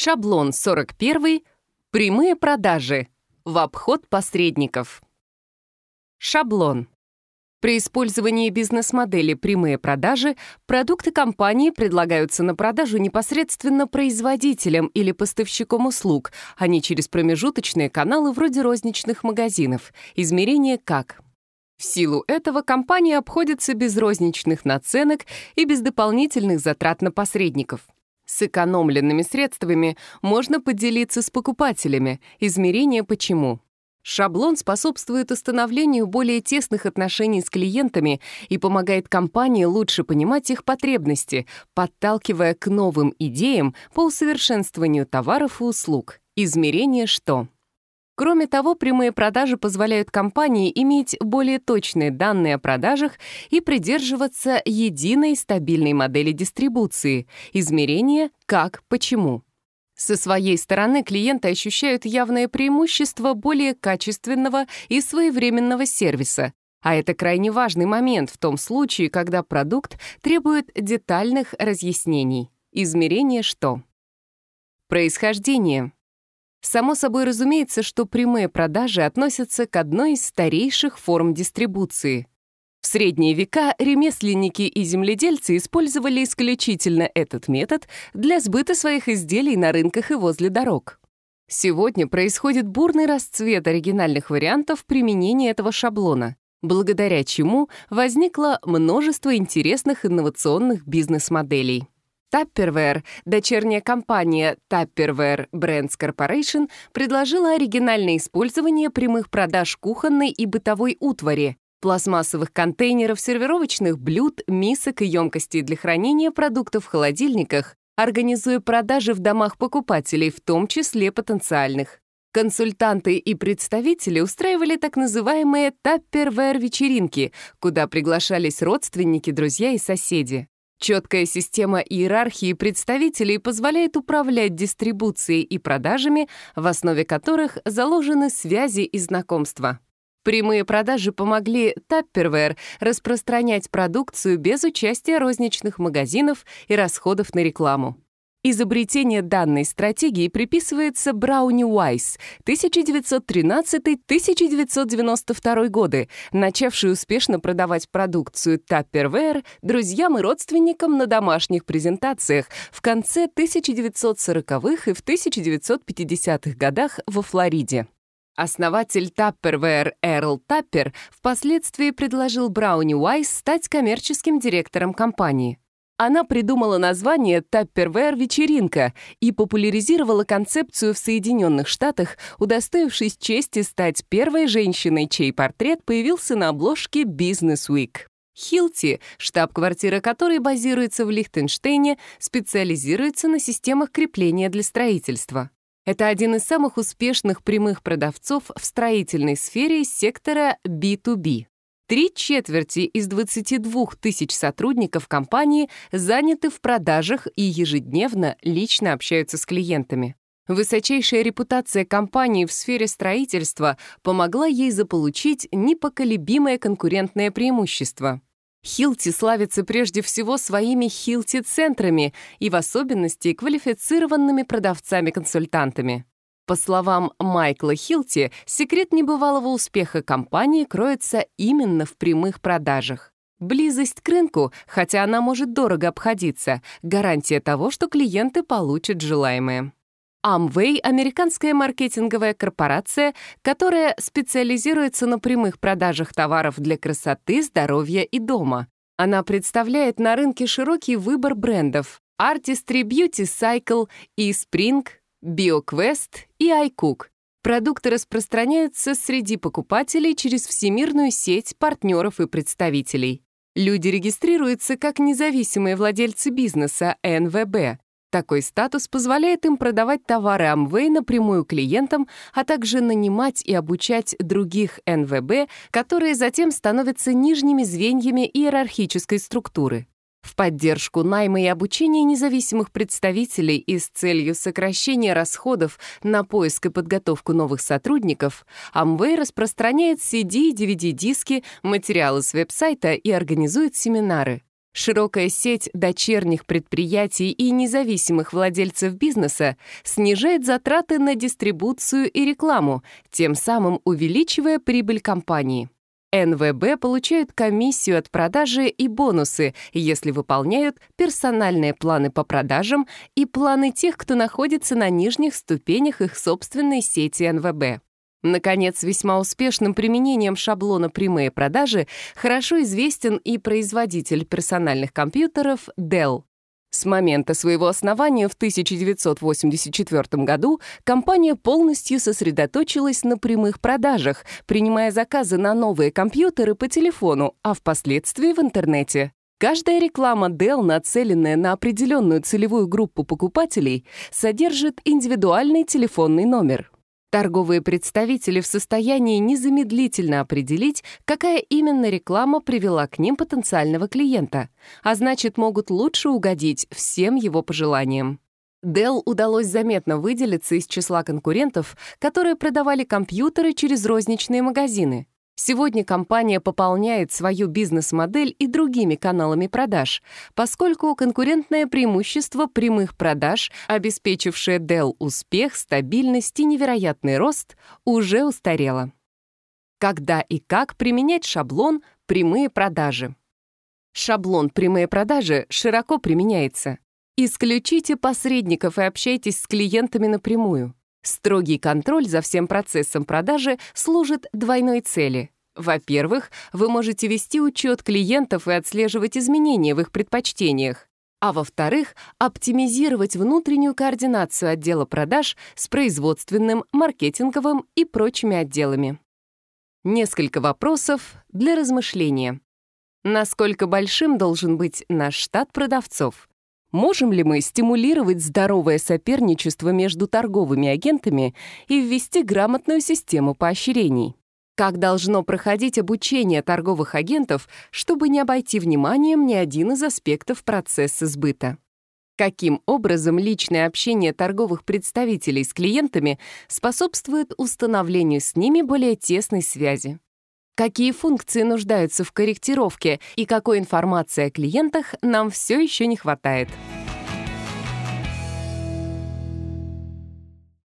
Шаблон 41. Прямые продажи. В обход посредников. Шаблон. При использовании бизнес-модели «прямые продажи» продукты компании предлагаются на продажу непосредственно производителям или поставщикам услуг, а не через промежуточные каналы вроде розничных магазинов. Измерение как? В силу этого компания обходится без розничных наценок и без дополнительных затрат на посредников сэкономленными средствами можно поделиться с покупателями. Измерение почему. Шаблон способствует установлению более тесных отношений с клиентами и помогает компании лучше понимать их потребности, подталкивая к новым идеям по усовершенствованию товаров и услуг. Измерение что? Кроме того, прямые продажи позволяют компании иметь более точные данные о продажах и придерживаться единой стабильной модели дистрибуции — измерения «как», «почему». Со своей стороны клиенты ощущают явное преимущество более качественного и своевременного сервиса. А это крайне важный момент в том случае, когда продукт требует детальных разъяснений. Измерение что? Происхождение. Само собой разумеется, что прямые продажи относятся к одной из старейших форм дистрибуции. В средние века ремесленники и земледельцы использовали исключительно этот метод для сбыта своих изделий на рынках и возле дорог. Сегодня происходит бурный расцвет оригинальных вариантов применения этого шаблона, благодаря чему возникло множество интересных инновационных бизнес-моделей. Tupperware, дочерняя компания Tupperware Brands Corporation, предложила оригинальное использование прямых продаж кухонной и бытовой утвари, пластмассовых контейнеров, сервировочных блюд, мисок и емкостей для хранения продуктов в холодильниках, организуя продажи в домах покупателей, в том числе потенциальных. Консультанты и представители устраивали так называемые «таппервер-вечеринки», куда приглашались родственники, друзья и соседи. Четкая система иерархии представителей позволяет управлять дистрибуцией и продажами, в основе которых заложены связи и знакомства. Прямые продажи помогли Tupperware распространять продукцию без участия розничных магазинов и расходов на рекламу. Изобретение данной стратегии приписывается Брауни Уайс 1913-1992 годы, начавший успешно продавать продукцию Tupperware друзьям и родственникам на домашних презентациях в конце 1940-х и в 1950-х годах во Флориде. Основатель Tupperware Эрл Таппер впоследствии предложил Брауни Уайс стать коммерческим директором компании. Она придумала название «Таппервэр-вечеринка» и популяризировала концепцию в Соединенных Штатах, удостоившись чести стать первой женщиной, чей портрет появился на обложке «Бизнес Уик". Хилти, штаб-квартира которой базируется в Лихтенштейне, специализируется на системах крепления для строительства. Это один из самых успешных прямых продавцов в строительной сфере сектора B2B. Три четверти из 22 тысяч сотрудников компании заняты в продажах и ежедневно лично общаются с клиентами. Высочайшая репутация компании в сфере строительства помогла ей заполучить непоколебимое конкурентное преимущество. Хилти славится прежде всего своими Хилти-центрами и в особенности квалифицированными продавцами-консультантами. По словам Майкла Хилти, секрет небывалого успеха компании кроется именно в прямых продажах. Близость к рынку, хотя она может дорого обходиться, гарантия того, что клиенты получат желаемое. Amway — американская маркетинговая корпорация, которая специализируется на прямых продажах товаров для красоты, здоровья и дома. Она представляет на рынке широкий выбор брендов — Artistry Beauty Cycle и Spring BioQuest и iCook. Продукты распространяются среди покупателей через всемирную сеть партнеров и представителей. Люди регистрируются как независимые владельцы бизнеса НВБ. Такой статус позволяет им продавать товары Amway напрямую клиентам, а также нанимать и обучать других НВБ, которые затем становятся нижними звеньями иерархической структуры в поддержку найма и обучения независимых представителей и с целью сокращения расходов на поиск и подготовку новых сотрудников, Amway распространяет CD и DVD-диски, материалы с веб-сайта и организует семинары. Широкая сеть дочерних предприятий и независимых владельцев бизнеса снижает затраты на дистрибуцию и рекламу, тем самым увеличивая прибыль компании. НВБ получают комиссию от продажи и бонусы, если выполняют персональные планы по продажам и планы тех, кто находится на нижних ступенях их собственной сети НВБ. Наконец, весьма успешным применением шаблона «Прямые продажи» хорошо известен и производитель персональных компьютеров Dell. С момента своего основания в 1984 году компания полностью сосредоточилась на прямых продажах, принимая заказы на новые компьютеры по телефону, а впоследствии в интернете. Каждая реклама Dell, нацеленная на определенную целевую группу покупателей, содержит индивидуальный телефонный номер. Торговые представители в состоянии незамедлительно определить, какая именно реклама привела к ним потенциального клиента, а значит, могут лучше угодить всем его пожеланиям. Dell удалось заметно выделиться из числа конкурентов, которые продавали компьютеры через розничные магазины. Сегодня компания пополняет свою бизнес-модель и другими каналами продаж, поскольку конкурентное преимущество прямых продаж, обеспечившее Dell успех, стабильность и невероятный рост, уже устарело. Когда и как применять шаблон «прямые продажи»? Шаблон «прямые продажи» широко применяется. Исключите посредников и общайтесь с клиентами напрямую. Строгий контроль за всем процессом продажи служит двойной цели. Во-первых, вы можете вести учет клиентов и отслеживать изменения в их предпочтениях. А во-вторых, оптимизировать внутреннюю координацию отдела продаж с производственным, маркетинговым и прочими отделами. Несколько вопросов для размышления. Насколько большим должен быть наш штат продавцов? Можем ли мы стимулировать здоровое соперничество между торговыми агентами и ввести грамотную систему поощрений? Как должно проходить обучение торговых агентов, чтобы не обойти вниманием ни один из аспектов процесса сбыта? Каким образом личное общение торговых представителей с клиентами способствует установлению с ними более тесной связи? какие функции нуждаются в корректировке и какой информации о клиентах нам все еще не хватает.